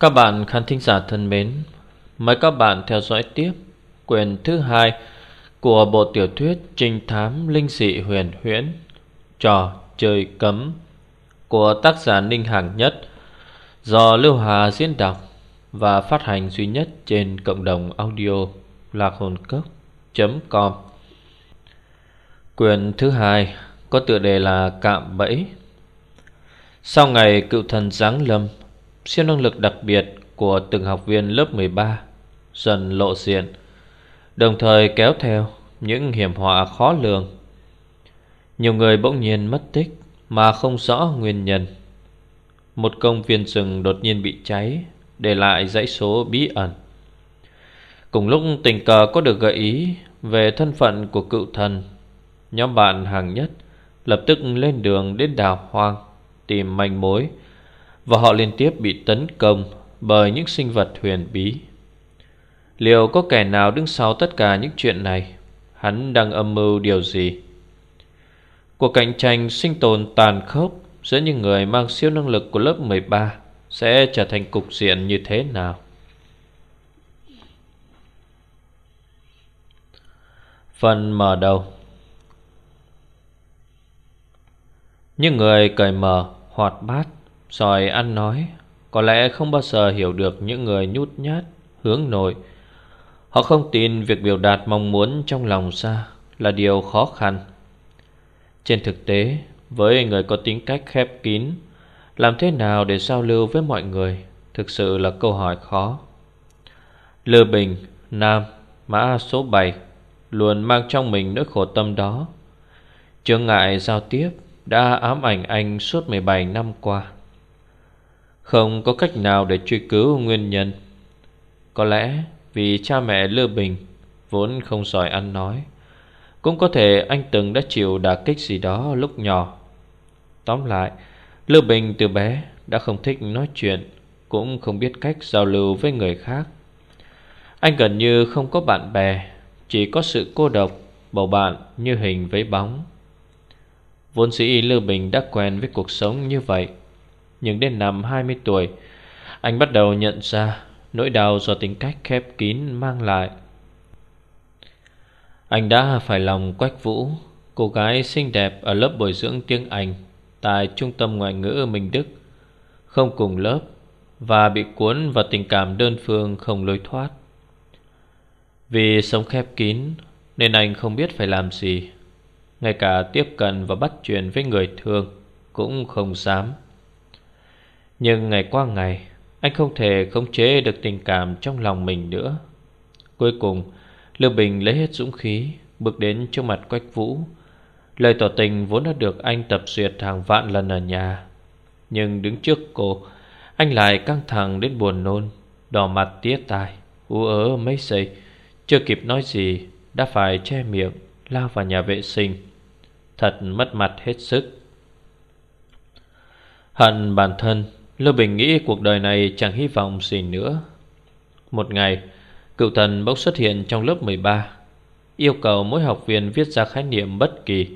Các bạn khán thính giả thân mến, Mời các bạn theo dõi tiếp Quyền thứ hai Của bộ tiểu thuyết Trinh thám linh dị huyền huyễn, Trò chơi cấm, Của tác giả Ninh Hàng Nhất, Do Lưu Hà diễn đọc Và phát hành duy nhất trên cộng đồng audio lạc hồn cốc.com Quyền thứ hai Có tựa đề là Cạm Bẫy. Sau ngày cựu thần giáng lâm Siêu năng lực đặc biệt của từng học viên lớp 13 dần lộ diện, Đồng thời kéo theo những hiểm họa khó lường. Nhiều người bỗng nhiên mất tích mà không rõ nguyên nhân. Một công viên rừng đột nhiên bị cháy, Để lại dãy số bí ẩn. Cùng lúc tình cờ có được gợi ý Về thân phận của cựu thần, Nhóm bạn hàng nhất Lập tức lên đường đến đảo hoang Tìm manh mối và họ liên tiếp bị tấn công Bởi những sinh vật huyền bí. Liệu có kẻ nào đứng sau tất cả những chuyện này? Hắn đang âm mưu điều gì? Cuộc cạnh tranh sinh tồn tàn khốc Giữa những người mang siêu năng lực của lớp 13 Sẽ trở thành cục diện như thế nào? Phần mở đầu. Những người cởi mở, hoạt bát rồi ăn nói Có lẽ không bao giờ hiểu được những người nhút nhát Hướng nội. Họ không tin việc biểu đạt mong muốn trong lòng xa Là điều khó khăn. Trên thực tế Với người có tính cách khép kín Làm thế nào để giao lưu với mọi người Thực sự là câu hỏi khó. Lư Bình, Nam, mã số 7 Luôn mang trong mình nỗi khổ tâm đó. Chướng ngại giao tiếp Đã ám ảnh anh suốt 17 năm qua không có cách nào để truy cứu nguyên nhân. Có lẽ vì cha mẹ Lư Bình Vốn không giỏi ăn nói, Cũng có thể anh từng đã chịu đả kích gì đó lúc nhỏ. Tóm lại, Lư Bình từ bé đã không thích nói chuyện, Cũng không biết cách giao lưu với người khác. Anh gần như không có bạn bè, Chỉ có sự cô độc, Bầu bạn như hình với bóng. Vốn sĩ Lư Bình đã quen với cuộc sống như vậy nhưng đến năm 20 tuổi, Anh bắt đầu nhận ra Nỗi đau do tính cách khép kín mang lại. Anh đã phải lòng Quách Vũ, Cô gái xinh đẹp ở lớp bồi dưỡng tiếng Anh Tại trung tâm ngoại ngữ Minh Đức, Không cùng lớp Và bị cuốn vào tình cảm đơn phương không lối thoát. Vì sống khép kín Nên anh không biết phải làm gì, Ngay cả tiếp cận và bắt chuyện với người thương Cũng không dám nhưng ngày qua ngày, Anh không thể khống chế được tình cảm trong lòng mình nữa. Cuối cùng, Lưu Bình lấy hết dũng khí, Bước đến trước mặt Quách Vũ. Lời tỏ tình vốn đã được anh tập duyệt hàng vạn lần ở nhà. Nhưng đứng trước cô, Anh lại căng thẳng đến buồn nôn, Đỏ mặt tía tai, Ú ớ mấy giây, Chưa kịp nói gì, Đã phải che miệng, Lao vào nhà vệ sinh. Thật mất mặt hết sức. Hận bản thân Lưu Bình nghĩ cuộc đời này chẳng hy vọng gì nữa. Một ngày, Cựu thần bỗng xuất hiện trong lớp 13 Yêu cầu mỗi học viên viết ra khái niệm bất kỳ,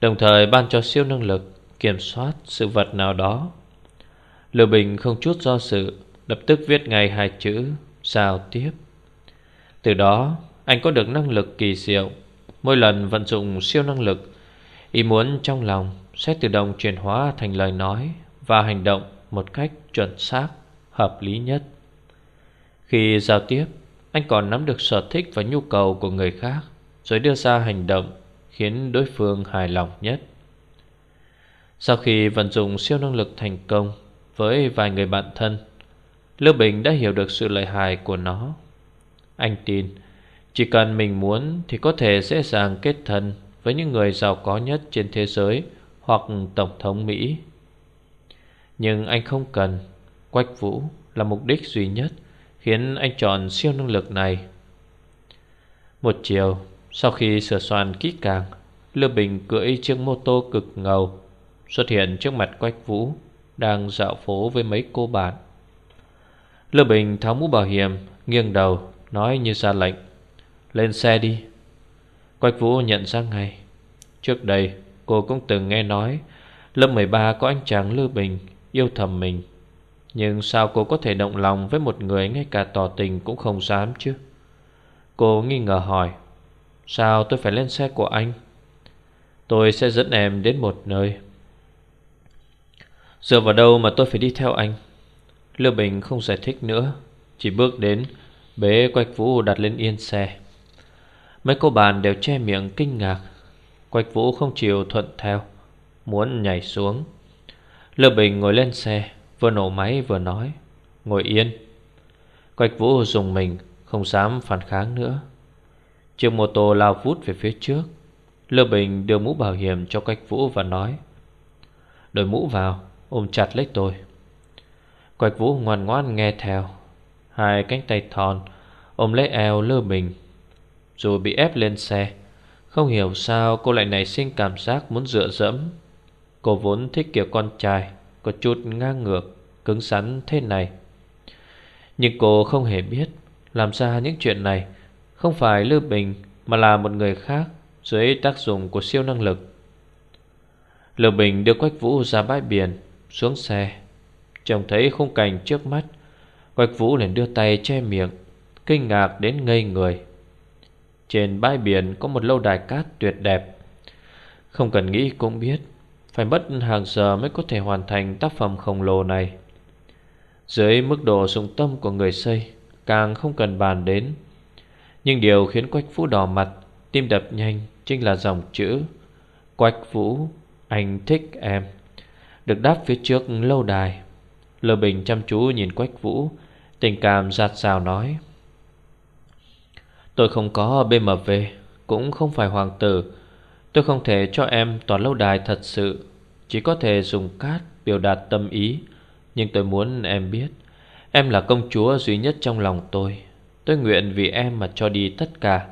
Đồng thời ban cho siêu năng lực Kiểm soát sự vật nào đó. Lưu Bình không chút do sự, Lập tức viết ngay hai chữ, Giao tiếp. Từ đó, anh có được năng lực kỳ diệu. Mỗi lần vận dụng siêu năng lực, Ý muốn trong lòng sẽ tự động chuyển hóa thành lời nói Và hành động một cách chuẩn xác, hợp lý nhất. Khi giao tiếp, anh còn nắm được sở thích và nhu cầu của người khác, rồi đưa ra hành động khiến đối phương hài lòng nhất. Sau khi vận dụng siêu năng lực thành công với vài người bạn thân, Lưu Bình đã hiểu được sự lợi hại của nó. Anh tin, chỉ cần mình muốn thì có thể dễ dàng kết thân với những người giàu có nhất trên thế giới hoặc Tổng thống Mỹ nhưng anh không cần. Quách Vũ là mục đích duy nhất Khiến anh chọn siêu năng lực này. Một chiều, Sau khi sửa soạn kỹ càng, Lưu Bình cưỡi chiếc mô tô cực ngầu, Xuất hiện trước mặt Quách Vũ, Đang dạo phố với mấy cô bạn. Lưu Bình tháo mũ bảo hiểm, Nghiêng đầu, Nói như ra lệnh, Lên xe đi. Quách Vũ nhận ra ngay. Trước đây, cô cũng từng nghe nói Lớp 13 có anh chàng Lưu Bình yêu thầm mình. Nhưng sao cô có thể động lòng với một người ngay cả tỏ tình cũng không dám chứ? Cô nghi ngờ hỏi, Sao tôi phải lên xe của anh? Tôi sẽ dẫn em đến một nơi. Dựa vào đâu mà tôi phải đi theo anh? Lưu Bình không giải thích nữa, Chỉ bước đến, Bế Quách Vũ đặt lên yên xe. Mấy cô bạn đều che miệng kinh ngạc. Quách Vũ không chịu thuận theo, Muốn nhảy xuống. Lưu Bình ngồi lên xe, Vừa nổ máy vừa nói, Ngồi yên. Quách Vũ dùng mình, Không dám phản kháng nữa. Chiếc mô tô lao vút về phía trước. Lơ Bình đưa mũ bảo hiểm cho Quách Vũ và nói Đổi mũ vào, Ôm chặt lấy tôi. Quách Vũ ngoan ngoan nghe theo. Hai cánh tay thon, Ôm lấy eo Lơ Bình. Dù bị ép lên xe, Không hiểu sao cô lại nảy sinh cảm giác muốn dựa dẫm. Cô vốn thích kiểu con trai, Có chút ngang ngược, Cứng rắn thế này. Nhưng cô không hề biết, Làm ra những chuyện này Không phải Lưu Bình, Mà là một người khác, Dưới tác dụng của siêu năng lực. Lưu Bình đưa Quách Vũ ra bãi biển, Xuống xe. Trông thấy khung cảnh trước mắt, Quách Vũ liền đưa tay che miệng, Kinh ngạc đến ngây người. Trên bãi biển có một lâu đài cát tuyệt đẹp, Không cần nghĩ cũng biết phải mất hàng giờ mới có thể hoàn thành tác phẩm khổng lồ này. Dưới mức độ dụng tâm của người xây, Càng không cần bàn đến. Nhưng điều khiến Quách Vũ đỏ mặt, Tim đập nhanh Chính là dòng chữ, Quách Vũ, Anh thích em, Được đáp phía trước lâu đài. Lơ Bình chăm chú nhìn Quách Vũ, Tình cảm giạt rào nói, Tôi không có BMW Cũng không phải hoàng tử Tôi không thể cho em tòa lâu đài thật sự, Chỉ có thể dùng cát biểu đạt tâm ý. Nhưng tôi muốn em biết, Em là công chúa duy nhất trong lòng tôi. Tôi nguyện vì em mà cho đi tất cả.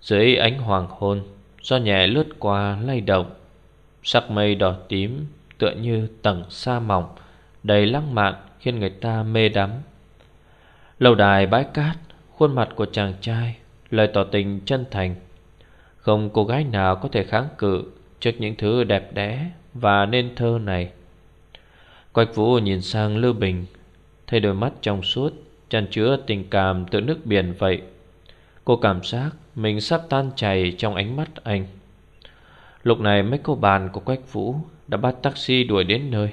Dưới ánh hoàng hôn Do nhẹ lướt qua lay động. Sắc mây đỏ tím Tựa như tầng sa mỏng, Đầy lãng mạn, khiến người ta mê đắm. Lâu đài bãi cát, Khuôn mặt của chàng trai, Lời tỏ tình chân thành. Không cô gái nào có thể kháng cự Trước những thứ đẹp đẽ Và nên thơ này. Quách vũ nhìn sang Lưu Bình, Thấy đôi mắt trong suốt Chăn chứa tình cảm từ nước biển vậy. Cô cảm giác Mình sắp tan chảy trong ánh mắt anh. Lúc này mấy cô bạn của Quách Vũ Đã bắt taxi đuổi đến nơi.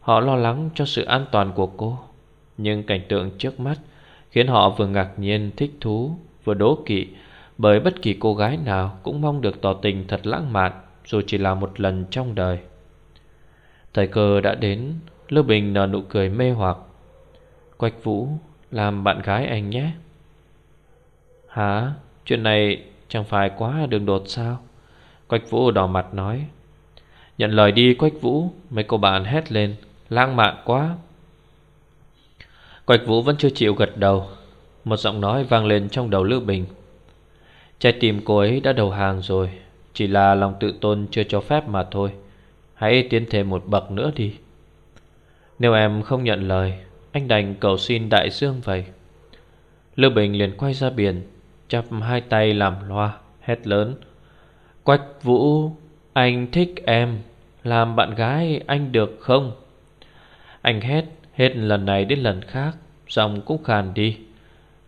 Họ lo lắng cho sự an toàn của cô, Nhưng cảnh tượng trước mắt Khiến họ vừa ngạc nhiên, thích thú, Vừa đố kỵ bởi bất kỳ cô gái nào Cũng mong được tỏ tình thật lãng mạn, Dù chỉ là một lần trong đời. Thời cơ đã đến, Lưu Bình nở nụ cười mê hoặc. Quách Vũ, làm bạn gái anh nhé. Hả? Chuyện này chẳng phải quá đường đột sao? Quách Vũ đỏ mặt nói. Nhận lời đi, Quách Vũ. Mấy cô bạn hét lên. Lãng mạn quá. Quách Vũ vẫn chưa chịu gật đầu. Một giọng nói vang lên trong đầu Lưu Bình. Trái tim cô ấy đã đầu hàng rồi, Chỉ là lòng tự tôn chưa cho phép mà thôi. Hãy tiến thêm một bậc nữa đi. Nếu em không nhận lời, Anh đành cầu xin đại dương vậy. Lưu Bình liền quay ra biển, Chắp hai tay làm loa, Hét lớn. Quách Vũ, Anh thích em, Làm bạn gái anh được không? Anh hét Hết lần này đến lần khác, Giọng cũng khàn đi.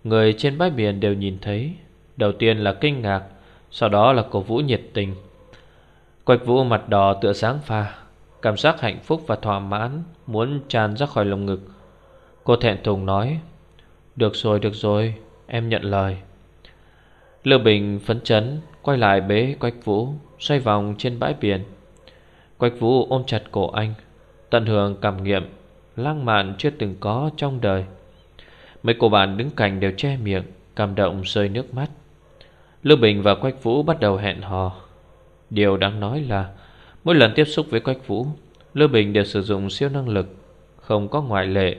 Người trên bãi biển đều nhìn thấy Đầu tiên là kinh ngạc Sau đó là cổ vũ nhiệt tình Quách vũ mặt đỏ tựa sáng pha Cảm giác hạnh phúc và thỏa mãn Muốn tràn ra khỏi lồng ngực Cô thẹn thùng nói Được rồi được rồi Em nhận lời Lưu Bình phấn chấn Quay lại bế Quách Vũ Xoay vòng trên bãi biển Quách Vũ ôm chặt cổ anh Tận hưởng cảm nghiệm lãng mạn chưa từng có trong đời. Mấy cô bạn đứng cạnh đều che miệng, cảm động rơi nước mắt. Lưu Bình và Quách Vũ bắt đầu hẹn hò. Điều đáng nói là mỗi lần tiếp xúc với Quách Vũ, Lưu Bình đều sử dụng siêu năng lực, không có ngoại lệ.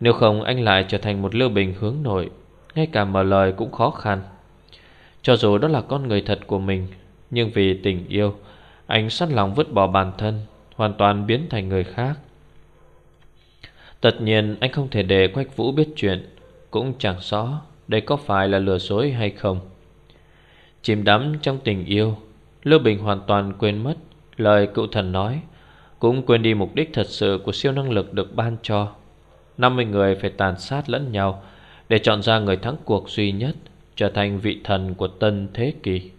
Nếu không anh lại trở thành một Lưu Bình hướng nội, ngay cả mở lời cũng khó khăn. Cho dù đó là con người thật của mình, nhưng vì tình yêu, anh sẵn lòng vứt bỏ bản thân, hoàn toàn biến thành người khác. Tất nhiên anh không thể để Quách Vũ biết chuyện Cũng chẳng rõ Đây có phải là lừa dối hay không Chìm đắm trong tình yêu. Lưu Bình hoàn toàn quên mất Lời cựu thần nói, Cũng quên đi mục đích thật sự của siêu năng lực được ban cho. 50 người phải tàn sát lẫn nhau Để chọn ra người thắng cuộc duy nhất, Trở thành vị thần của tân thế kỷ.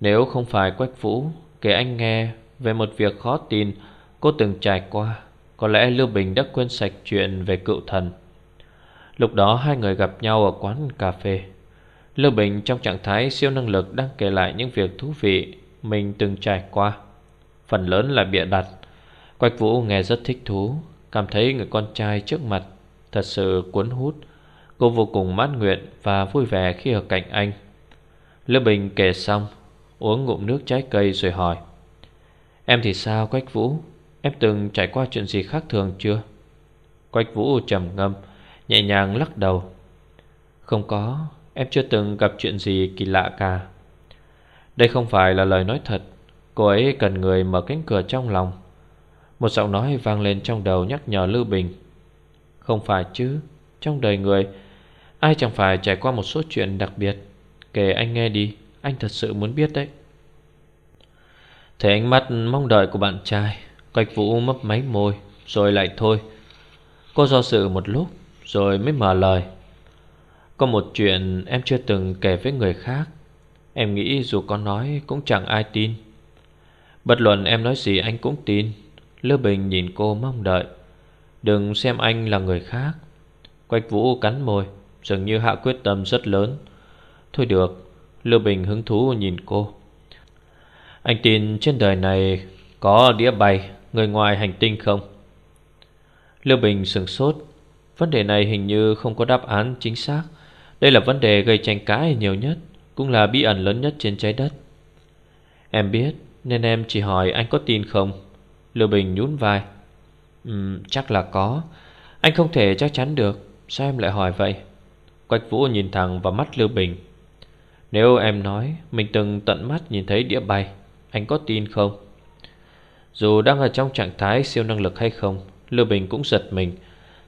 Nếu không phải Quách Vũ Kể anh nghe về một việc khó tin Cô từng trải qua, Có lẽ Lưu Bình đã quên sạch chuyện về cựu thần. Lúc đó hai người gặp nhau ở quán cà phê. Lưu Bình trong trạng thái siêu năng lực đang kể lại những việc thú vị mình từng trải qua. Phần lớn là bịa đặt. Quách Vũ nghe rất thích thú, cảm thấy người con trai trước mặt thật sự cuốn hút. Cô vô cùng mãn nguyện và vui vẻ khi ở cạnh anh. Lưu Bình kể xong, uống ngụm nước trái cây rồi hỏi. Em thì sao Quách Vũ? Em từng trải qua chuyện gì khác thường chưa? Quách Vũ trầm ngâm, nhẹ nhàng lắc đầu. Không có, Em chưa từng gặp chuyện gì kỳ lạ cả. Đây không phải là lời nói thật. Cô ấy cần người mở cánh cửa trong lòng. Một giọng nói vang lên trong đầu nhắc nhở Lưu Bình. Không phải chứ, Trong đời người, Ai chẳng phải trải qua một số chuyện đặc biệt. Kể anh nghe đi, Anh thật sự muốn biết đấy. Thấy ánh mắt mong đợi của bạn trai Quạch vũ mấp máy môi, Rồi lại thôi. Cô do dự một lúc, Rồi mới mở lời có một chuyện em chưa từng kể với người khác. Em nghĩ dù có nói cũng chẳng ai tin. Bất luận em nói gì anh cũng tin. Lưu Bình nhìn cô mong đợi. Đừng xem anh là người khác. Quách Vũ cắn môi, Dường như hạ quyết tâm rất lớn. Thôi được Lưu Bình hứng thú nhìn cô. Anh tin trên đời này Có đĩa bay Người ngoài hành tinh không? Lưu Bình sừng sốt. Vấn đề này hình như không có đáp án chính xác đây là vấn đề gây tranh cãi nhiều nhất Cũng là bí ẩn lớn nhất trên trái đất. Em biết Nên em chỉ hỏi anh có tin không? Lưu Bình nhún vai. Um, Chắc là có. Anh không thể chắc chắn được. Sao em lại hỏi vậy? Quách Vũ nhìn thẳng vào mắt Lưu Bình. Nếu em nói Mình từng tận mắt nhìn thấy đĩa bay Anh có tin không? Dù đang ở trong trạng thái siêu năng lực hay không Lưu Bình cũng giật mình.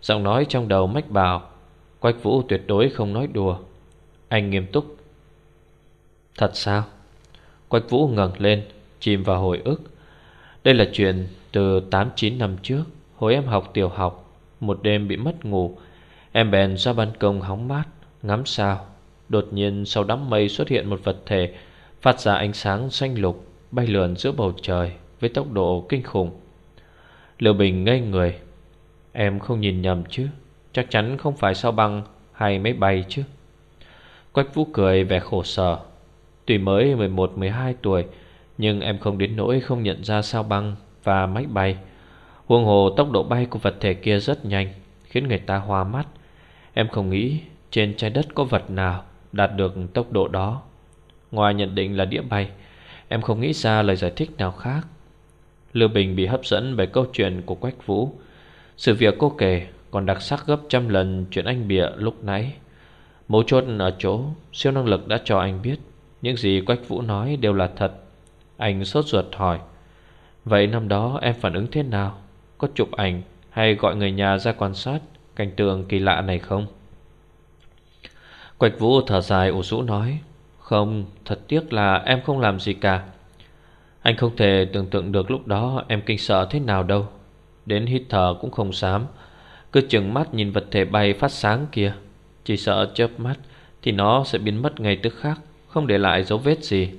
Giọng nói trong đầu mách bảo. Quách Vũ tuyệt đối không nói đùa. Anh nghiêm túc. Thật sao? Quách Vũ ngẩng lên Chìm vào hồi ức. Đây là chuyện từ 8-9 năm trước. Hồi em học tiểu học Một đêm bị mất ngủ. Em bèn ra ban công hóng mát Ngắm sao. Đột nhiên sau đám mây xuất hiện một vật thể Phát ra ánh sáng xanh lục Bay lượn giữa bầu trời Với tốc độ kinh khủng. Liệu Bình ngây người. Em không nhìn nhầm chứ Chắc chắn không phải sao băng hay máy bay chứ. Quách Vũ cười vẻ khổ sở. Tuy mới 11-12 tuổi, Nhưng em không đến nỗi không nhận ra sao băng và máy bay. Huông hồ tốc độ bay của vật thể kia rất nhanh, Khiến người ta hoa mắt. Em không nghĩ trên trái đất có vật nào đạt được tốc độ đó. Ngoài nhận định là đĩa bay, Em không nghĩ ra lời giải thích nào khác. Lưu Bình bị hấp dẫn bởi câu chuyện của Quách Vũ. Sự việc cô kể còn đặc sắc gấp trăm lần chuyện anh bịa lúc nãy. Mấu chốt ở chỗ Siêu năng lực đã cho anh biết Những gì Quách Vũ nói đều là thật. Anh sốt ruột hỏi Vậy năm đó em phản ứng thế nào? Có chụp ảnh hay gọi người nhà ra quan sát Cảnh tượng kỳ lạ này không? Quạch Vũ thở dài ủ rũ nói Không, thật tiếc là em không làm gì cả. Anh không thể tưởng tượng được lúc đó em kinh sợ thế nào đâu. Đến hít thở cũng không dám cứ chừng mắt nhìn vật thể bay phát sáng kia. Chỉ sợ chớp mắt Thì nó sẽ biến mất ngay tức khắc, Không để lại dấu vết gì.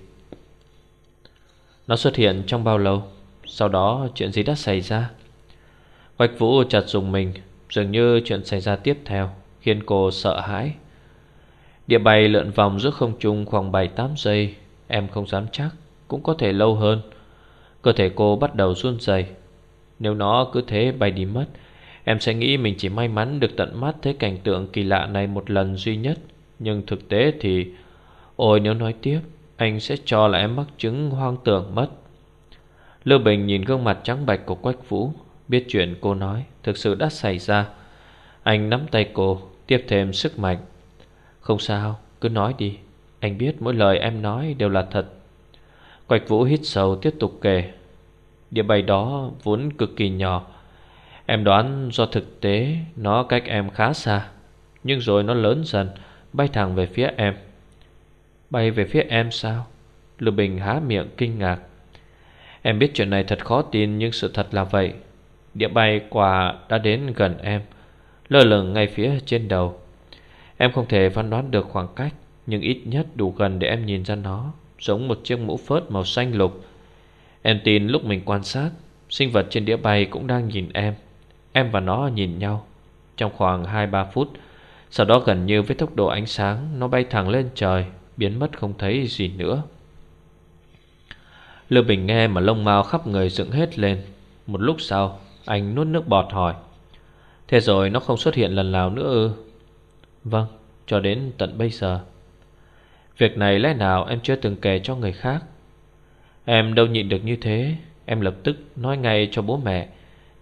Nó xuất hiện trong bao lâu? Sau đó chuyện gì đã xảy ra? Quách vũ chặt dùng mình, Dường như chuyện xảy ra tiếp theo, Khiến cô sợ hãi. Địa bay lượn vòng giữa không trung khoảng 7-8 giây, Em không dám chắc, Cũng có thể lâu hơn. Cơ thể cô bắt đầu run rẩy. Nếu nó cứ thế bay đi mất Em sẽ nghĩ mình chỉ may mắn được tận mắt thấy cảnh tượng kỳ lạ này một lần duy nhất. Nhưng thực tế thì, Ôi nếu nói tiếp, Anh sẽ cho là em mắc chứng hoang tưởng mất. Lưu Bình nhìn gương mặt trắng bạch của Quách Vũ, Biết chuyện cô nói Thực sự đã xảy ra. Anh nắm tay cô, Tiếp thêm sức mạnh. Không sao, cứ nói đi. Anh biết mỗi lời em nói đều là thật. Quách Vũ hít sâu tiếp tục kể. Địa bay đó vốn cực kỳ nhỏ Em đoán do thực tế Nó cách em khá xa, Nhưng rồi nó lớn dần, Bay thẳng về phía em. Bay về phía em sao? Lưu Bình há miệng kinh ngạc. Em biết chuyện này thật khó tin, Nhưng sự thật là vậy. Địa bay quả đã đến gần em, Lơ lửng ngay phía trên đầu. Em không thể phán đoán được khoảng cách, Nhưng ít nhất đủ gần để em nhìn ra nó, Giống một chiếc mũ phớt màu xanh lục. Em tin lúc mình quan sát, Sinh vật trên đĩa bay cũng đang nhìn em. Em và nó nhìn nhau Trong khoảng 2-3 phút. Sau đó gần như với tốc độ ánh sáng, Nó bay thẳng lên trời, Biến mất không thấy gì nữa. Lưu Bình nghe mà lông mao khắp người dựng hết lên. Một lúc sau, Anh nuốt nước bọt hỏi, Thế rồi nó không xuất hiện lần nào nữa ư? Vâng Cho đến tận bây giờ. Việc này lẽ nào em chưa từng kể cho người khác? Em đâu nhịn được như thế. Em lập tức nói ngay cho bố mẹ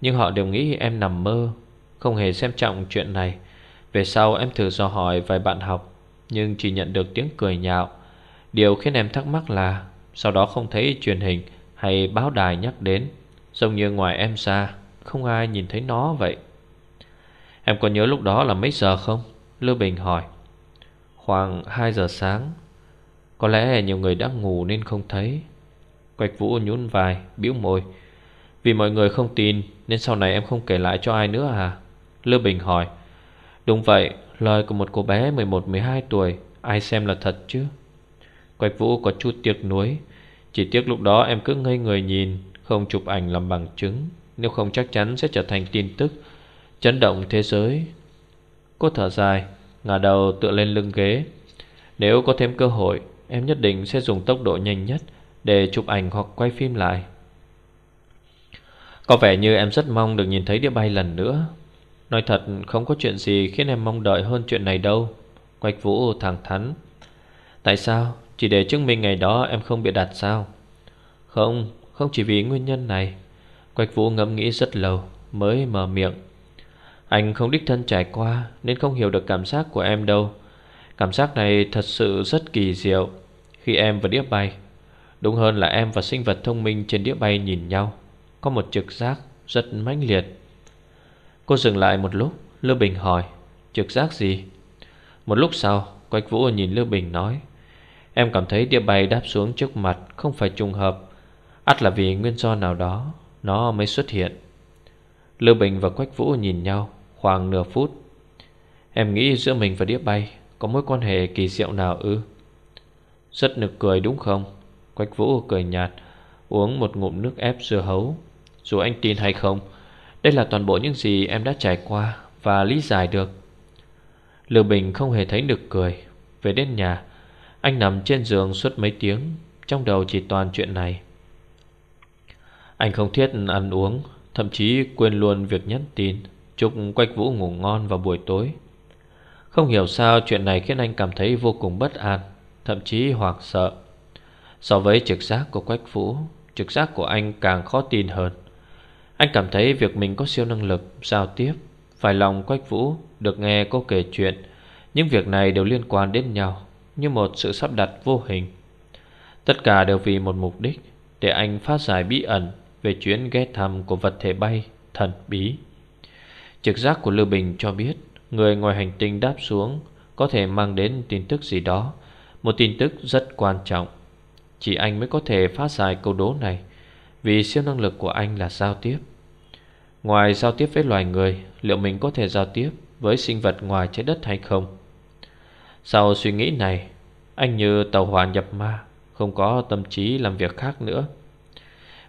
nhưng họ đều nghĩ em nằm mơ Không hề xem trọng chuyện này. Về sau em thử dò hỏi vài bạn học Nhưng chỉ nhận được tiếng cười nhạo. Điều khiến em thắc mắc là Sau đó không thấy truyền hình Hay báo đài nhắc đến Giống như ngoài em ra Không ai nhìn thấy nó vậy. Em có nhớ lúc đó là mấy giờ không? Lưu Bình hỏi. Khoảng 2 giờ sáng. Có lẽ nhiều người đã ngủ nên không thấy. Quạch Vũ nhún vai, bĩu môi. Vì mọi người không tin Nên sau này em không kể lại cho ai nữa à? Lưu Bình hỏi. Đúng vậy, lời của một cô bé 11-12 tuổi Ai xem là thật chứ? Quạch Vũ có chút tiếc nuối. Chỉ tiếc lúc đó em cứ ngây người nhìn Không chụp ảnh làm bằng chứng. Nếu không chắc chắn sẽ trở thành tin tức Chấn động thế giới. Cô thở dài Ngả đầu tựa lên lưng ghế. Nếu có thêm cơ hội Em nhất định sẽ dùng tốc độ nhanh nhất Để chụp ảnh hoặc quay phim lại. Có vẻ như em rất mong được nhìn thấy đĩa bay lần nữa. Nói thật không có chuyện gì khiến em mong đợi hơn chuyện này đâu. Quách Vũ thẳng thắn. Tại sao? Chỉ để chứng minh ngày đó em không bị đặt sao? Không, không chỉ vì nguyên nhân này. Quách Vũ ngẫm nghĩ rất lâu Mới mở miệng. Anh không đích thân trải qua Nên không hiểu được cảm giác của em đâu. Cảm giác này thật sự rất kỳ diệu. Khi em và đĩa bay Đúng hơn là em và sinh vật thông minh trên đĩa bay nhìn nhau. Có một trực giác rất mãnh liệt. Cô dừng lại một lúc, Lưu Bình hỏi, Trực giác gì? Một lúc sau, Quách Vũ nhìn Lưu Bình nói, Em cảm thấy đĩa bay đáp xuống trước mặt Không phải trùng hợp, ắt là vì nguyên do nào đó, Nó mới xuất hiện. Lưu Bình và Quách Vũ nhìn nhau Khoảng nửa phút. Em nghĩ giữa mình và đĩa bay Có mối quan hệ kỳ diệu nào ư? Rất nực cười đúng không? Quách Vũ cười nhạt, Uống một ngụm nước ép dưa hấu. Dù anh tin hay không, Đây là toàn bộ những gì em đã trải qua Và lý giải được. Lưu Bình không hề thấy nực cười. Về đến nhà, Anh nằm trên giường suốt mấy tiếng, Trong đầu chỉ toàn chuyện này. Anh không thiết ăn uống, Thậm chí quên luôn việc nhắn tin Chúc Quách Vũ ngủ ngon vào buổi tối. Không hiểu sao chuyện này khiến anh cảm thấy vô cùng bất an, Thậm chí hoảng sợ. So với trực giác của Quách Vũ, Trực giác của anh càng khó tin hơn. Anh cảm thấy việc mình có siêu năng lực, Giao tiếp, Phải lòng Quách Vũ, Được nghe cô kể chuyện. Những việc này đều liên quan đến nhau, Như một sự sắp đặt vô hình. Tất cả đều vì một mục đích, Để anh phát giải bí ẩn Về chuyến ghé thăm của vật thể bay, Thần bí. Trực giác của Lưu Bình cho biết, Người ngoài hành tinh đáp xuống Có thể mang đến tin tức gì đó, Một tin tức rất quan trọng. Chỉ anh mới có thể phát giải câu đố này. Vì siêu năng lực của anh là giao tiếp. Ngoài giao tiếp với loài người, Liệu mình có thể giao tiếp Với sinh vật ngoài trái đất hay không? Sau suy nghĩ này, Anh như tàu hỏa nhập ma, Không có tâm trí làm việc khác nữa.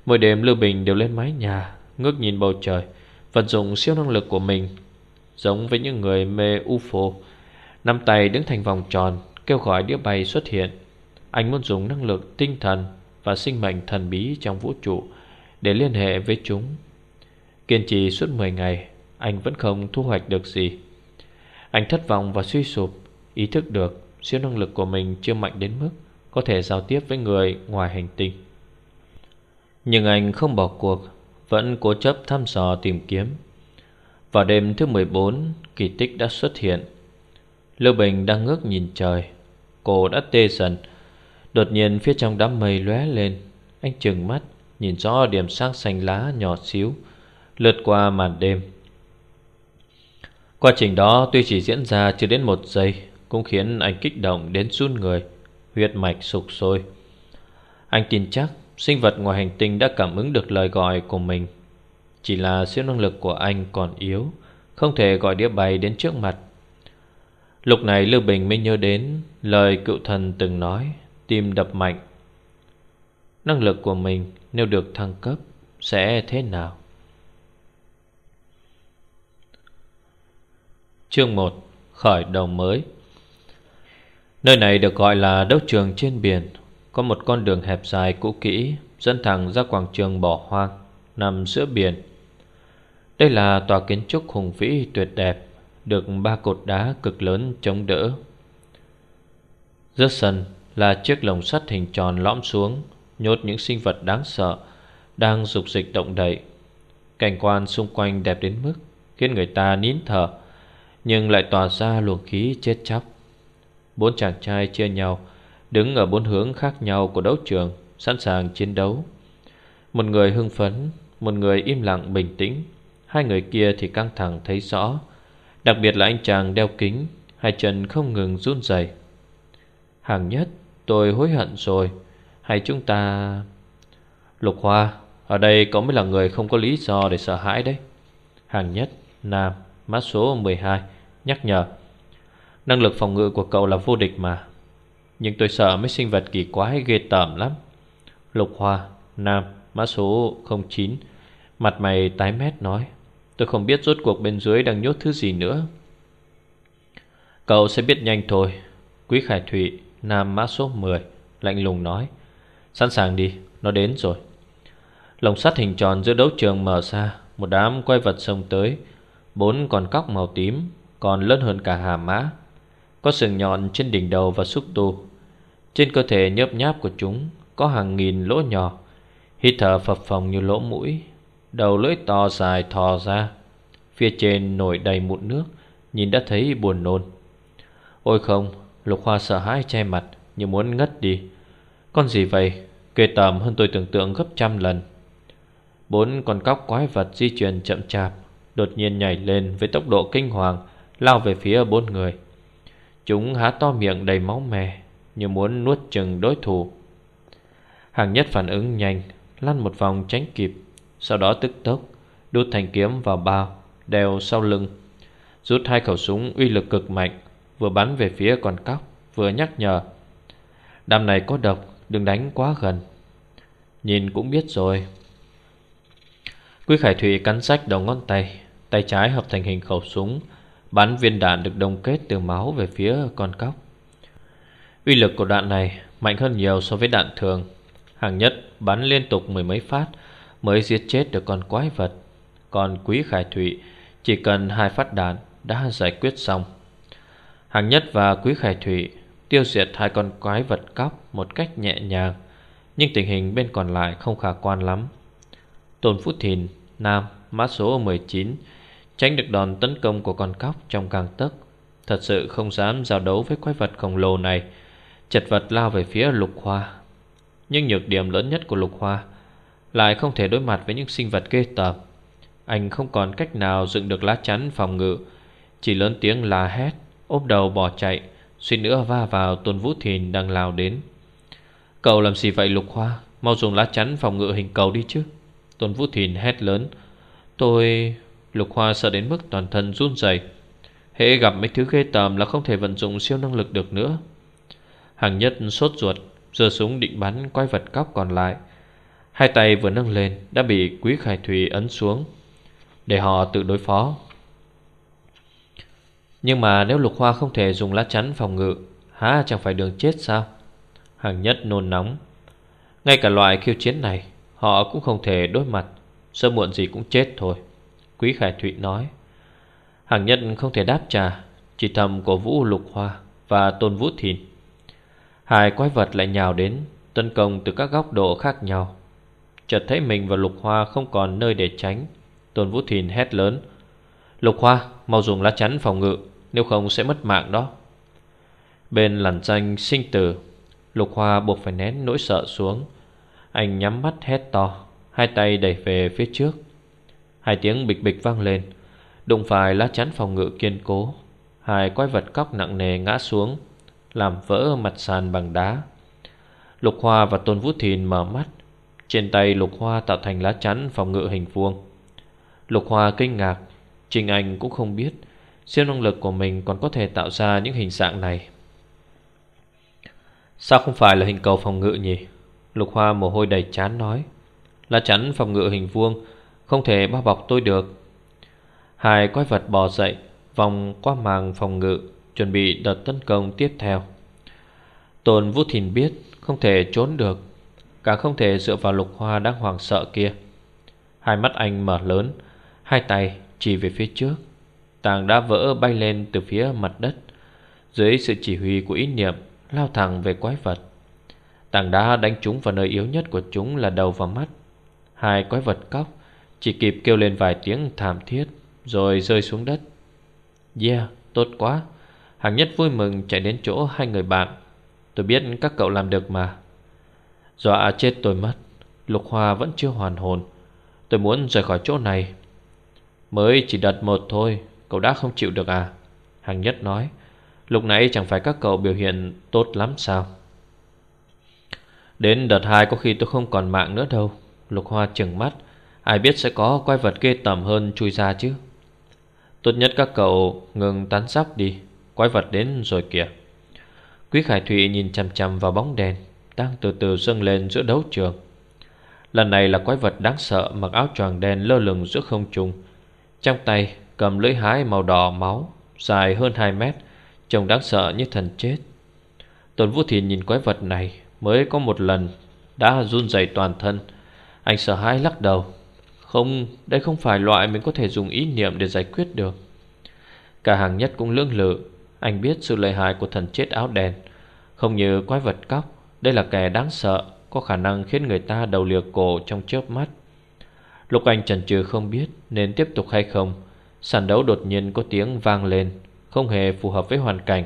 Mỗi đêm Lưu Bình đều lên mái nhà, Ngước nhìn bầu trời, Vận dụng siêu năng lực của mình. Giống với những người mê UFO Nắm tay đứng thành vòng tròn, Kêu gọi đĩa bay xuất hiện. Anh muốn dùng năng lực tinh thần và sinh mệnh thần bí trong vũ trụ Để liên hệ với chúng. Kiên trì suốt 10 ngày, Anh vẫn không thu hoạch được gì. Anh thất vọng và suy sụp, Ý thức được siêu năng lực của mình chưa mạnh đến mức Có thể giao tiếp với người ngoài hành tinh. Nhưng anh không bỏ cuộc, Vẫn cố chấp thăm dò tìm kiếm. Vào đêm thứ 14 Kỳ tích đã xuất hiện. Lưu Bình đang ngước nhìn trời. Cô đã tê dần Đột nhiên phía trong đám mây lóe lên. Anh chừng mắt, Nhìn rõ điểm sáng xanh lá nhỏ xíu Lượt qua màn đêm. Quá trình đó tuy chỉ diễn ra chưa đến một giây, Cũng khiến anh kích động đến run người, Huyết mạch sụp sôi. Anh tin chắc Sinh vật ngoài hành tinh đã cảm ứng được lời gọi của mình. Chỉ là siêu năng lực của anh còn yếu, Không thể gọi đĩa bay đến trước mặt. Lúc này Lưu Bình mới nhớ đến Lời cựu thần từng nói. Tim đập mạnh. Năng lực của mình nếu được thăng cấp Sẽ thế nào? Chương 1 Khởi đầu mới. Nơi này được gọi là đấu trường trên biển. Có một con đường hẹp dài cũ kỹ, Dẫn thẳng ra quảng trường bỏ hoang, Nằm giữa biển. Đây là tòa kiến trúc hùng vĩ tuyệt đẹp, Được ba cột đá cực lớn chống đỡ. Giữa sân là chiếc lồng sắt hình tròn lõm xuống, Nhốt những sinh vật đáng sợ Đang dục dịch động đậy. Cảnh quan xung quanh đẹp đến mức Khiến người ta nín thở, Nhưng lại tỏa ra luồng khí chết chóc. Bốn chàng trai chia nhau, Đứng ở bốn hướng khác nhau của đấu trường, Sẵn sàng chiến đấu. Một người hưng phấn, Một người im lặng bình tĩnh. Hai người kia thì căng thẳng thấy rõ, Đặc biệt là anh chàng đeo kính, Hai chân không ngừng run rẩy. Hàng nhất tôi hối hận rồi. Hay chúng ta, Lục Hoa, Ở đây có mới là người không có lý do để sợ hãi đấy. Hàng nhất, Nam, Mã số 12 Nhắc nhở. Năng lực phòng ngự của cậu là vô địch mà. Nhưng tôi sợ mấy sinh vật kỳ quái ghê tởm lắm. Lục Hoa, Nam, Mã số 09 Mặt mày tái mét nói. Tôi không biết rốt cuộc bên dưới đang nhốt thứ gì nữa. Cậu sẽ biết nhanh thôi. Quý Khải Thụy Nam mã số 10 Lạnh lùng nói Sẵn sàng đi, nó đến rồi. Lồng sắt hình tròn giữa đấu trường mở ra Một đám quay vật sông tới Bốn con cóc màu tím Còn lớn hơn cả hà mã. Có sừng nhọn trên đỉnh đầu và xúc tu. Trên cơ thể nhớp nháp của chúng Có hàng nghìn lỗ nhỏ Hít thở phập phồng như lỗ mũi Đầu lưỡi to dài thò ra Phía trên nổi đầy mụn nước Nhìn đã thấy buồn nôn. Ôi không Lục Hoa sợ hãi che mặt, Như muốn ngất đi. Con gì vậy? Kê tầm hơn tôi tưởng tượng gấp trăm lần. Bốn con cóc quái vật di chuyển chậm chạp, Đột nhiên nhảy lên với tốc độ kinh hoàng, Lao về phía bốn người. Chúng há to miệng đầy máu mè Như muốn nuốt chừng đối thủ. Hàng nhất phản ứng nhanh, Lăn một vòng tránh kịp, Sau đó tức tốc, Đút thanh kiếm vào bao, Đeo sau lưng, Rút hai khẩu súng uy lực cực mạnh Vừa bắn về phía con cóc, Vừa nhắc nhở. Đám này có độc, Đừng đánh quá gần. Nhìn cũng biết rồi. Quý Khải Thụy cắn sách đầu ngón tay Tay trái hợp thành hình khẩu súng, Bắn viên đạn được đông kết từ máu về phía con cóc. Uy lực của đạn này mạnh hơn nhiều so với đạn thường. Hàng nhất bắn liên tục mười mấy phát Mới giết chết được con quái vật. Còn quý khải thụy Chỉ cần hai phát đạn đã giải quyết xong. Hàng nhất và quý khải thụy Tiêu diệt hai con quái vật cóc Một cách nhẹ nhàng, Nhưng tình hình bên còn lại không khả quan lắm. Tôn Phú Thìn, Nam, mã số 19 Tránh được đòn tấn công của con cóc trong càng tấc, Thật sự không dám giao đấu với quái vật khổng lồ này. Chật vật lao về phía lục hoa. Nhưng nhược điểm lớn nhất của lục hoa Lại không thể đối mặt với những sinh vật ghê tởm. Anh không còn cách nào dựng được lá chắn phòng ngự, Chỉ lớn tiếng la hét. Ôm đầu bỏ chạy Suy nữa va vào Tôn Vũ Thìn đang lao đến. Cậu làm gì vậy, lục hoa? Mau dùng lá chắn phòng ngự hình cầu đi chứ. Tôn Vũ Thìn hét lớn. Tôi... Lục Hoa sợ đến mức toàn thân run rẩy. Hễ gặp mấy thứ ghê tởm là không thể vận dụng siêu năng lực được nữa. Hàng nhất sốt ruột, giơ súng định bắn quay vật cóc còn lại. Hai tay vừa nâng lên, Đã bị Quý Khải Thủy ấn xuống. Để họ tự đối phó. Nhưng mà nếu Lục Hoa không thể dùng lá chắn phòng ngự, Há chẳng phải đường chết sao? Hàng nhất nôn nóng. Ngay cả loại khiêu chiến này, Họ cũng không thể đối mặt. Sớm muộn gì cũng chết thôi, Quý Khải Thụy nói. Hàng nhất không thể đáp trả, Chỉ thầm cổ Vũ Lục Hoa Và Tôn Vũ Thìn. Hai quái vật lại nhào đến, Tấn công từ các góc độ khác nhau. Chợt thấy mình và Lục Hoa không còn nơi để tránh, Tôn Vũ Thìn hét lớn. Lục Hoa, mau dùng lá chắn phòng ngự. Nếu không sẽ mất mạng đó. Bên làn danh sinh tử, Lục Hoa buộc phải nén nỗi sợ xuống. Anh nhắm mắt hét to, Hai tay đẩy về phía trước. Hai tiếng bịch bịch vang lên, Đụng phải lá chắn phòng ngự kiên cố. Hai quái vật cóc nặng nề ngã xuống, Làm vỡ mặt sàn bằng đá. Lục Hoa và Tôn Vũ Thìn mở mắt. Trên tay Lục Hoa tạo thành lá chắn phòng ngự hình vuông. Lục Hoa kinh ngạc, Trình Anh cũng không biết Siêu năng lực của mình còn có thể tạo ra những hình dạng này. Sao không phải là hình cầu phòng ngự nhỉ? Lục Hoa mồ hôi đầy chán nói. Lá chắn phòng ngự hình vuông Không thể bao bọc tôi được. Hai quái vật bò dậy, Vòng qua màng phòng ngự, Chuẩn bị đợt tấn công tiếp theo. Tôn Vũ Thìn biết Không thể trốn được, Càng không thể dựa vào lục hoa đang hoàng sợ kia. Hai mắt anh mở lớn, Hai tay chỉ về phía trước. Tàng đá vỡ bay lên từ phía mặt đất. Dưới sự chỉ huy của ý niệm Lao thẳng về quái vật. Tảng đá đánh chúng vào nơi yếu nhất của chúng là đầu và mắt. Hai quái vật cóc Chỉ kịp kêu lên vài tiếng thảm thiết Rồi rơi xuống đất. Yeah, tốt quá. Hàng nhất vui mừng chạy đến chỗ hai người bạn. Tôi biết các cậu làm được mà. Dọa chết tôi mất. Lục Hoa vẫn chưa hoàn hồn. Tôi muốn rời khỏi chỗ này. Mới chỉ đặt một thôi. Cậu đã không chịu được à? Hàng nhất nói. Lúc nãy chẳng phải các cậu biểu hiện tốt lắm sao? Đến đợt hai có khi tôi không còn mạng nữa đâu. Lục Hoa chừng mắt. Ai biết sẽ có quái vật ghê tầm hơn chui ra chứ? Tốt nhất các cậu ngừng tán sóc đi. Quái vật đến rồi kìa. Quý Khải Thụy nhìn chằm chằm vào bóng đèn, Đang từ từ dâng lên giữa đấu trường. Lần này là quái vật đáng sợ Mặc áo choàng đen lơ lửng giữa không trung. Trong tay cầm lưỡi hái màu đỏ máu Dài hơn 2 mét Trông đáng sợ như thần chết. Tuần Vũ Thìn nhìn quái vật này Mới có một lần Đã run rẩy toàn thân. Anh sợ hãi lắc đầu. Không, đây không phải loại mình có thể dùng ý niệm để giải quyết được. Cả hàng nhất cũng lưỡng lự. Anh biết sự lợi hại của thần chết áo đen. Không như quái vật cóc Đây là kẻ đáng sợ Có khả năng khiến người ta đầu liệt cổ trong chớp mắt. Lục anh chần chừ không biết Nên tiếp tục hay không. Sàn đấu đột nhiên có tiếng vang lên Không hề phù hợp với hoàn cảnh.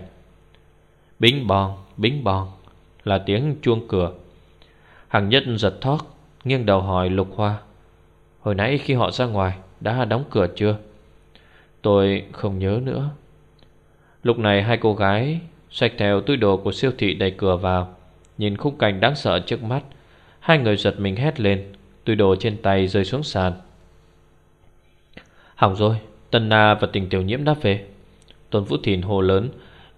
Bính bong, bính bong Là tiếng chuông cửa. Hằng nhất giật thót, Nghiêng đầu hỏi Lục Hoa Hồi nãy khi họ ra ngoài Đã đóng cửa chưa? Tôi không nhớ nữa. Lúc này hai cô gái xách theo túi đồ của siêu thị đẩy cửa vào Nhìn khung cảnh đáng sợ trước mắt. Hai người giật mình hét lên Túi đồ trên tay rơi xuống sàn. Hỏng rồi Tân Na và tình tiểu nhiễm đã về. Tôn Vũ Thìn hồ lớn,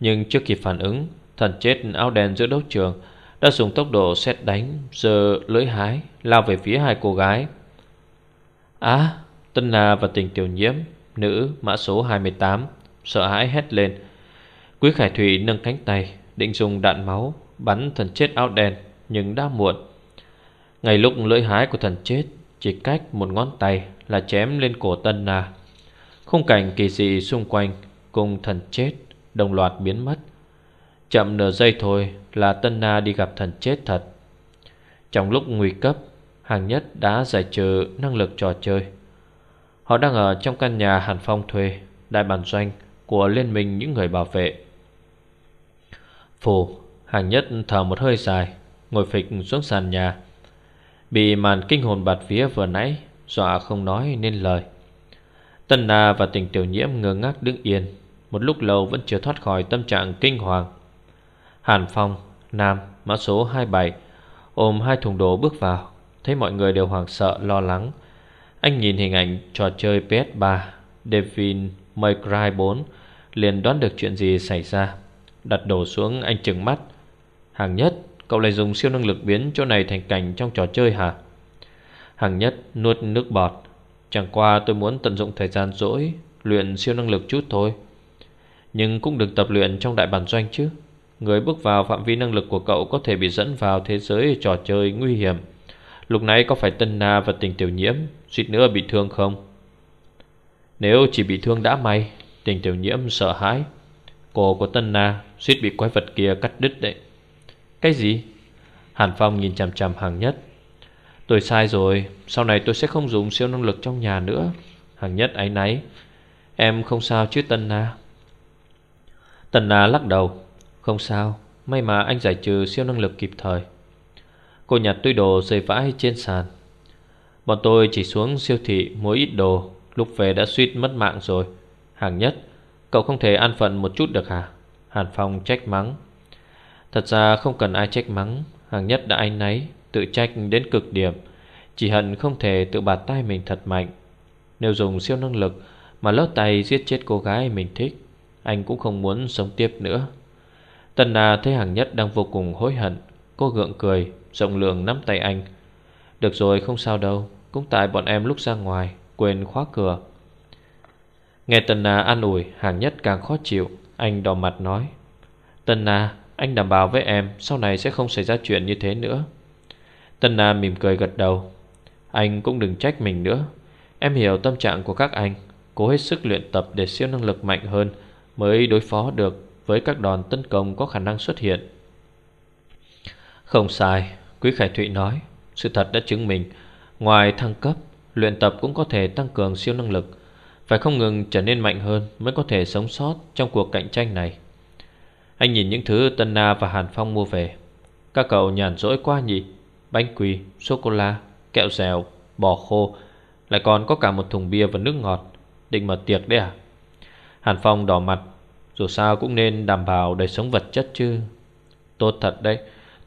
Nhưng chưa kịp phản ứng, Thần chết áo đen giữa đấu trường Đã dùng tốc độ xét đánh Giờ lưỡi hái, Lao về phía hai cô gái. Á, Tân Na và tình tiểu nhiễm, Nữ, mã số 28 Sợ hãi hét lên. Quý Khải Thủy nâng cánh tay, Định dùng đạn máu Bắn thần chết áo đen, Nhưng đã muộn. Ngay lúc lưỡi hái của thần chết, Chỉ cách một ngón tay Là chém lên cổ Tân Na. Khung cảnh kỳ dị xung quanh Cùng thần chết Đồng loạt biến mất. Chậm nửa giây thôi là Tân Na đi gặp thần chết thật. Trong lúc nguy cấp, Hàng nhất đã giải trừ năng lực trò chơi. Họ đang ở trong căn nhà Hàn Phong thuê, Đại bản doanh của Liên minh những người bảo vệ. Phù, Hàng nhất thở một hơi dài, Ngồi phịch xuống sàn nhà. Bị màn kinh hồn bạt vía vừa nãy, Dọa không nói nên lời. Tân Na và tình tiểu nhiễm ngơ ngác đứng yên. Một lúc lâu vẫn chưa thoát khỏi tâm trạng kinh hoàng. Hàn Phong, Nam, mã số 27 Ôm hai thùng đồ bước vào. Thấy mọi người đều hoảng sợ lo lắng. Anh nhìn hình ảnh trò chơi PS3 Devin May Cry 4 Liền đoán được chuyện gì xảy ra. Đặt đồ xuống anh trừng mắt. Hàng nhất Cậu lại dùng siêu năng lực biến chỗ này thành cảnh trong trò chơi hả? Hàng nhất nuốt nước bọt. Chẳng qua tôi muốn tận dụng thời gian rỗi, Luyện siêu năng lực chút thôi. Nhưng cũng được tập luyện trong đại bản doanh chứ. Người bước vào phạm vi năng lực của cậu Có thể bị dẫn vào thế giới trò chơi nguy hiểm. Lúc nãy có phải Tân Na và tình tiểu nhiễm, Suýt nữa bị thương không? Nếu chỉ bị thương đã may, Tình tiểu nhiễm sợ hãi. Cổ của Tân Na suýt bị quái vật kia cắt đứt đấy. Cái gì? Hàn Phong nhìn chằm chằm hàng nhất. Tôi sai rồi, Sau này tôi sẽ không dùng siêu năng lực trong nhà nữa. Hàng nhất ấy nấy Em không sao chứ, Tân Na? Tân Na lắc đầu. Không sao, May mà anh giải trừ siêu năng lực kịp thời. Cô nhặt túi đồ rơi vãi trên sàn. Bọn tôi chỉ xuống siêu thị mua ít đồ. Lúc về đã suýt mất mạng rồi. Hàng nhất, Cậu không thể an phận một chút được hả? Hàn Phong trách mắng. Thật ra không cần ai trách mắng. Hàng nhất đã anh nấy Tự trách đến cực điểm. Chỉ hận không thể tự bạt tay mình thật mạnh. Nếu dùng siêu năng lực Mà lót tay giết chết cô gái mình thích, Anh cũng không muốn sống tiếp nữa. Tần Na thấy hàng nhất đang vô cùng hối hận, Cô gượng cười, Rộng lượng nắm tay anh. Được rồi, không sao đâu, Cũng tại bọn em lúc ra ngoài, Quên khóa cửa. Nghe Tần Na an ủi, Hàng nhất càng khó chịu, Anh đỏ mặt nói, Tần Na anh đảm bảo với em, Sau này sẽ không xảy ra chuyện như thế nữa tân Na mỉm cười gật đầu. Anh cũng đừng trách mình nữa. Em hiểu tâm trạng của các anh. Cố hết sức luyện tập để siêu năng lực mạnh hơn Mới đối phó được Với các đòn tấn công có khả năng xuất hiện. Không sai, Quý Khải Thụy nói. Sự thật đã chứng minh, Ngoài thăng cấp, Luyện tập cũng có thể tăng cường siêu năng lực. Phải không ngừng trở nên mạnh hơn Mới có thể sống sót trong cuộc cạnh tranh này? Anh nhìn những thứ Tân Na và Hàn Phong mua về. Các cậu nhàn rỗi quá nhỉ? Bánh quy, sô-cô-la, kẹo dẻo, bò khô Lại còn có cả một thùng bia và nước ngọt Định mở tiệc đấy à? Hàn Phong đỏ mặt Dù sao cũng nên đảm bảo đời sống vật chất chứ. Tốt thật đấy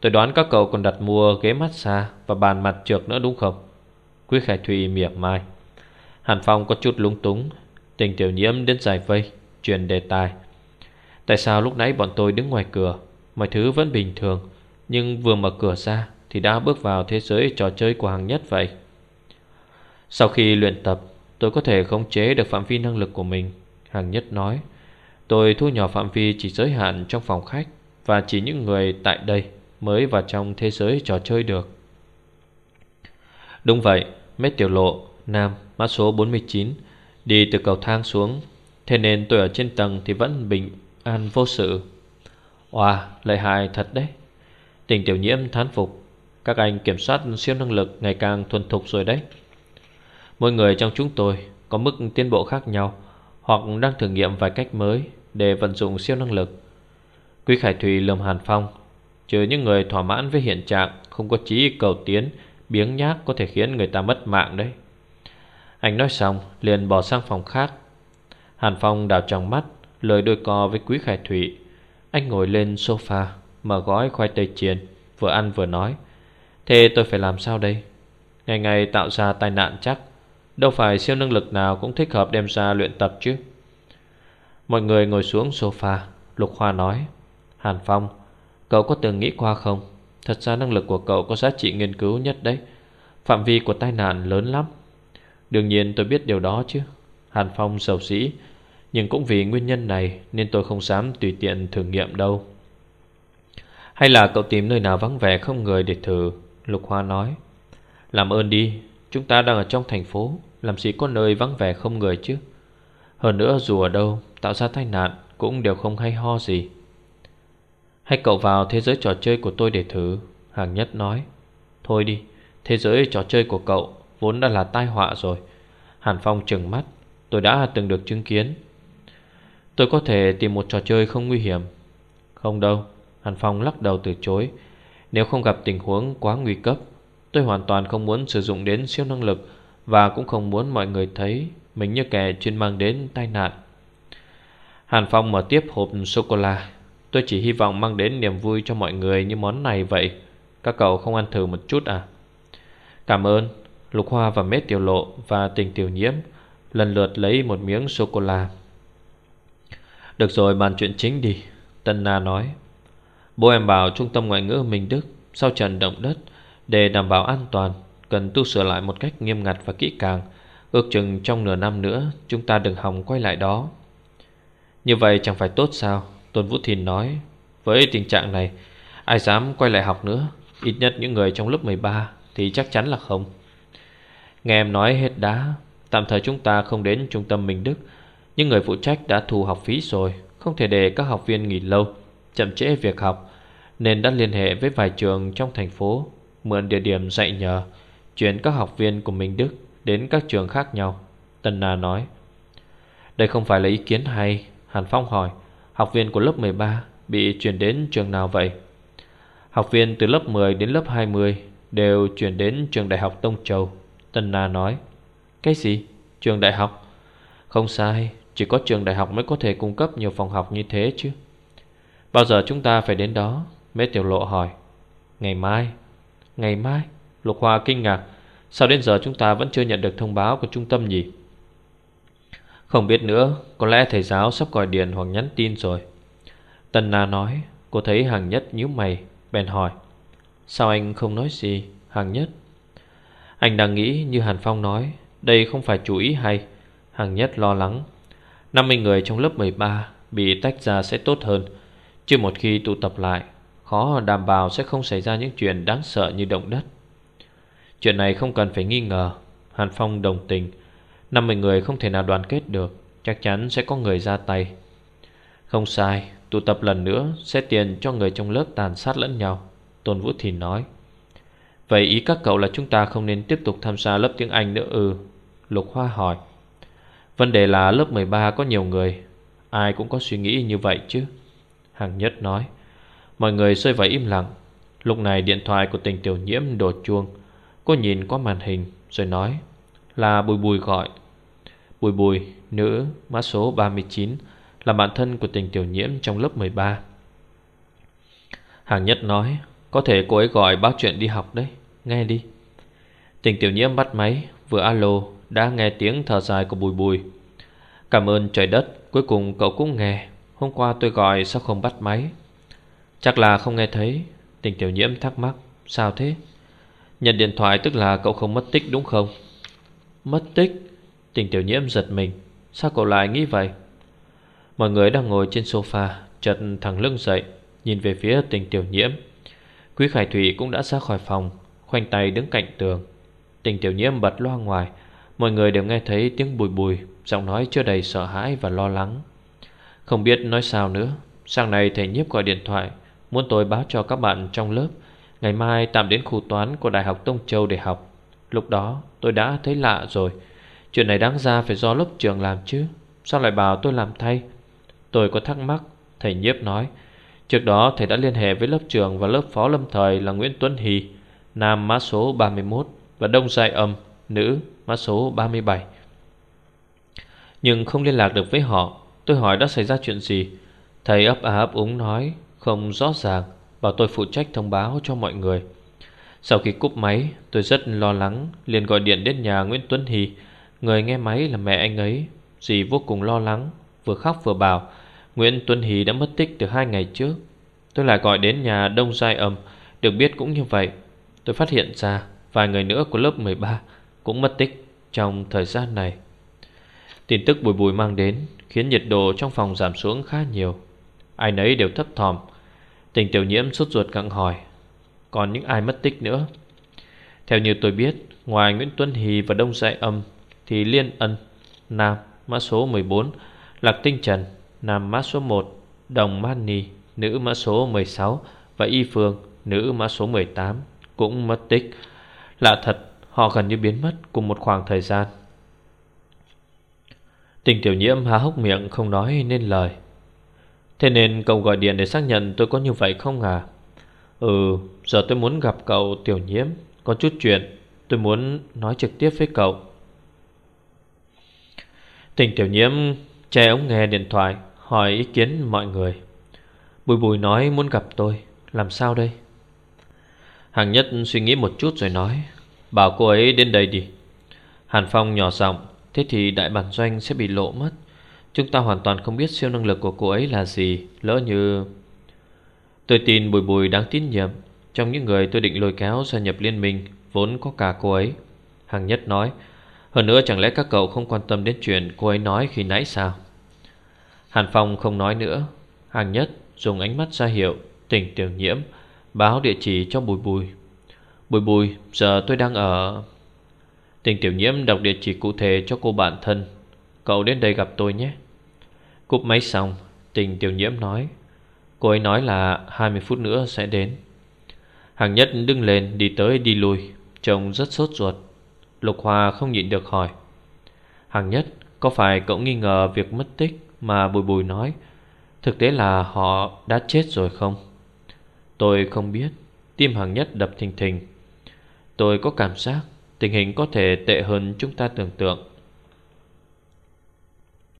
Tôi đoán các cậu còn đặt mua ghế massage Và bàn mặt trượt nữa đúng không? Quý Khải Thụy mỉa mai. Hàn Phong có chút lúng túng Tình tiểu nhiễm đến giải vây Truyền đề tài. Tại sao lúc nãy bọn tôi đứng ngoài cửa Mọi thứ vẫn bình thường Nhưng vừa mở cửa ra thì đã bước vào thế giới trò chơi của hàng nhất vậy. Sau khi luyện tập, Tôi có thể khống chế được phạm vi năng lực của mình Hàng nhất nói. Tôi thu nhỏ phạm vi chỉ giới hạn trong phòng khách Và chỉ những người tại đây Mới vào trong thế giới trò chơi được. Đúng vậy, Mét tiểu lộ, Nam, mã số 49 Đi từ cầu thang xuống. Thế nên tôi ở trên tầng thì vẫn bình an vô sự. Wow lợi hại thật đấy. Tình tiểu nhiễm thán phục. Các anh kiểm soát siêu năng lực ngày càng thuần thục rồi đấy. Mỗi người trong chúng tôi có mức tiến bộ khác nhau Hoặc đang thử nghiệm vài cách mới Để vận dụng siêu năng lực. Quý Khải Thùy lườm Hàn Phong, Trừ những người thỏa mãn với hiện trạng Không có chí cầu tiến, Biếng nhác có thể khiến người ta mất mạng đấy. Anh nói xong, liền bỏ sang phòng khác. Hàn Phong đào trong mắt, Lời đôi co với Quý Khải Thụy Anh ngồi lên sofa, Mở gói khoai tây chiên, Vừa ăn vừa nói. Thế tôi phải làm sao đây? Ngày ngày tạo ra tai nạn chắc, Đâu phải siêu năng lực nào cũng thích hợp đem ra luyện tập chứ. Mọi người ngồi xuống sofa, Lục Hoa nói. Hàn Phong, Cậu có từng nghĩ qua không? Thật ra năng lực của cậu có giá trị nghiên cứu nhất đấy. Phạm vi của tai nạn lớn lắm. Đương nhiên tôi biết điều đó chứ. Hàn Phong sầu sĩ. Nhưng cũng vì nguyên nhân này Nên tôi không dám tùy tiện thử nghiệm đâu. Hay là cậu tìm nơi nào vắng vẻ không người để thử? Lục Hoa nói, Làm ơn đi, Chúng ta đang ở trong thành phố, Làm gì có nơi vắng vẻ không người chứ. Hơn nữa dù ở đâu, Tạo ra tai nạn cũng đều không hay ho gì. Hãy cậu vào thế giới trò chơi của tôi để thử, Hàng nhất nói. Thôi đi, Thế giới trò chơi của cậu Vốn đã là tai họa rồi. Hàn Phong trừng mắt. Tôi đã từng được chứng kiến. Tôi có thể tìm một trò chơi không nguy hiểm. Không đâu. Hàn Phong lắc đầu từ chối. Nếu không gặp tình huống quá nguy cấp, Tôi hoàn toàn không muốn sử dụng đến siêu năng lực Và cũng không muốn mọi người thấy Mình như kẻ chuyên mang đến tai nạn. Hàn Phong mở tiếp hộp sô-cô-la. Tôi chỉ hy vọng mang đến niềm vui cho mọi người như món này vậy. Các cậu không ăn thử một chút à? Cảm ơn, Lục Hoa và Mết Tiểu Lộ và Tình Tiểu Nhiễm Lần lượt lấy một miếng sô-cô-la. Được rồi, bàn chuyện chính đi, Tân Na nói. Bố em bảo trung tâm ngoại ngữ Minh Đức Sau trận động đất Để đảm bảo an toàn, Cần tu sửa lại một cách nghiêm ngặt và kỹ càng. Ước chừng trong nửa năm nữa, Chúng ta đừng hòng quay lại đó. Như vậy chẳng phải tốt sao? Tôn Vũ Thìn nói. Với tình trạng này, Ai dám quay lại học nữa? Ít nhất những người trong lớp 13 Thì chắc chắn là không. Nghe em nói hết đá Tạm thời chúng ta không đến trung tâm Minh Đức. Nhưng người phụ trách đã thu học phí rồi, Không thể để các học viên nghỉ lâu, Chậm trễ việc học. Nên đã liên hệ với vài trường trong thành phố Mượn địa điểm dạy nhờ Chuyển các học viên của Minh Đức Đến các trường khác nhau Tân Na nói Đây không phải là ý kiến hay Hàn Phong hỏi Học viên của lớp 13 bị chuyển đến trường nào vậy? Học viên từ lớp 10 đến lớp 20 đều chuyển đến trường đại học Tông Châu. Tân Na nói. Cái gì? Trường đại học? Không sai, chỉ có trường đại học mới có thể cung cấp nhiều phòng học như thế chứ. Bao giờ chúng ta phải đến đó? Mê Tiểu Lộ hỏi. Ngày mai. Ngày mai? Lục Hoa kinh ngạc. Sao đến giờ chúng ta vẫn chưa nhận được thông báo của trung tâm nhỉ Không biết nữa, Có lẽ thầy giáo sắp gọi điện hoặc nhắn tin rồi Tân Na nói, Cô thấy hàng nhất nhíu mày, Bèn hỏi, Sao anh không nói gì, Hàng nhất Anh đang nghĩ như Hàn Phong nói, Đây không phải chú ý hay Hàng nhất lo lắng 50 người trong lớp 13 Bị tách ra sẽ tốt hơn, Chứ một khi tụ tập lại Khó đảm bảo sẽ không xảy ra những chuyện đáng sợ như động đất. Chuyện này không cần phải nghi ngờ, Hàn Phong đồng tình. 50 người không thể nào đoàn kết được, Chắc chắn sẽ có người ra tay. Không sai, Tụ tập lần nữa sẽ tiền cho người trong lớp tàn sát lẫn nhau, Tôn Vũ Thìn nói. Vậy ý các cậu là chúng ta không nên tiếp tục tham gia lớp tiếng Anh nữa ư? Lục Hoa hỏi. Vấn đề là lớp 13 có nhiều người, Ai cũng có suy nghĩ như vậy chứ Hàng nhất nói. Mọi người rơi vào im lặng. Lúc này điện thoại của tình tiểu nhiễm đổ chuông. Cô nhìn qua màn hình rồi nói Là Bùi Bùi gọi. Bùi Bùi, nữ, mã số 39 Là bạn thân của tình tiểu nhiễm trong lớp 13 Hàng nhất nói Có thể cô ấy gọi báo chuyện đi học đấy Nghe đi. Tình tiểu nhiễm bắt máy Vừa alo đã nghe tiếng thở dài của Bùi Bùi. Cảm ơn trời đất Cuối cùng cậu cũng nghe. Hôm qua tôi gọi sao không bắt máy? Chắc là không nghe thấy. Tình tiểu nhiễm thắc mắc, Sao thế? Nhận điện thoại tức là cậu không mất tích đúng không? Mất tích? Tình tiểu nhiễm giật mình. Sao cậu lại nghĩ vậy? Mọi người đang ngồi trên sofa, Chợt thẳng lưng dậy, Nhìn về phía tình tiểu nhiễm. Quý Khải Thủy cũng đã ra khỏi phòng, Khoanh tay đứng cạnh tường. Tình tiểu nhiễm bật loa ngoài. Mọi người đều nghe thấy tiếng bùi bùi, Giọng nói chưa đầy sợ hãi và lo lắng. Không biết nói sao nữa. Sáng nay thầy nhiếp gọi điện thoại. Muốn tôi báo cho các bạn trong lớp, Ngày mai tạm đến khu toán của Đại học Tông Châu để học. Lúc đó, tôi đã thấy lạ rồi. Chuyện này đáng ra phải do lớp trường làm chứ. Sao lại bảo tôi làm thay? Tôi có thắc mắc, Thầy nhiếp nói. Trước đó, thầy đã liên hệ với lớp trường và lớp phó lâm thời là Nguyễn Tuấn Hì, Nam mã số 31 Và Đông Giai Âm, Nữ mã số 37 Nhưng không liên lạc được với họ, Tôi hỏi đã xảy ra chuyện gì. Thầy ấp á ấp úng nói. Không rõ ràng, Bảo tôi phụ trách thông báo cho mọi người. Sau khi cúp máy, Tôi rất lo lắng, liền gọi điện đến nhà Nguyễn Tuấn Hì Người nghe máy là mẹ anh ấy, Dì vô cùng lo lắng, Vừa khóc vừa bảo, Nguyễn Tuấn Hì đã mất tích từ hai ngày trước. Tôi lại gọi đến nhà Đông Giai Âm, Được biết cũng như vậy. Tôi phát hiện ra vài người nữa của lớp 13 Cũng mất tích trong thời gian này. Tin tức bùi bùi mang đến Khiến nhiệt độ trong phòng giảm xuống khá nhiều. Ai nấy đều thấp thòm Tình tiểu nhiễm sốt ruột gặng hỏi, Còn những ai mất tích nữa? Theo như tôi biết, Ngoài Nguyễn Tuấn Hì và Đông Dạy Âm Thì Liên Ân, Nam mã số 14 Lạc Tinh Trần, Nam mã số 1 Đồng Mani Nữ mã số 16 Và Y Phương, Nữ mã số 18 Cũng mất tích. Lạ thật, Họ gần như biến mất cùng một khoảng thời gian. Tình tiểu nhiễm há hốc miệng không nói nên lời. Thế nên cậu gọi điện để xác nhận tôi có như vậy không à? Ừ Giờ tôi muốn gặp cậu, tiểu nhiễm. Có chút chuyện, Tôi muốn nói trực tiếp với cậu. Tình tiểu nhiễm, che ống nghe điện thoại, Hỏi ý kiến mọi người. Bùi bùi nói muốn gặp tôi, Làm sao đây? Hàng nhất suy nghĩ một chút rồi nói, Bảo cô ấy đến đây đi. Hàn Phong nhỏ giọng, Thế thì đại bản doanh sẽ bị lộ mất. Chúng ta hoàn toàn không biết siêu năng lực của cô ấy là gì, Lỡ như Tôi tin Bùi Bùi đáng tín nhiệm. Trong những người tôi định lôi kéo gia nhập liên minh, Vốn có cả cô ấy. Hằng Nhất nói, Hơn nữa chẳng lẽ các cậu không quan tâm đến chuyện cô ấy nói khi nãy sao? Hàn Phong không nói nữa. Hằng Nhất dùng ánh mắt ra hiệu Tỉnh tiểu nhiễm, Báo địa chỉ cho Bùi Bùi. Bùi Bùi, giờ tôi đang ở Tình tiểu nhiễm đọc địa chỉ cụ thể cho cô bạn thân. Cậu đến đây gặp tôi nhé. Cúp máy xong Tình tiểu nhiễm nói, Cô ấy nói là 20 phút nữa sẽ đến. Hàng nhất đứng lên đi tới đi lui, Trông rất sốt ruột. Lục Hòa không nhịn được hỏi, Hàng nhất, Có phải cậu nghi ngờ việc mất tích Mà Bùi Bùi nói? Thực tế là họ đã chết rồi không? Tôi không biết. Tim hàng nhất đập thình thình. Tôi có cảm giác Tình hình có thể tệ hơn chúng ta tưởng tượng.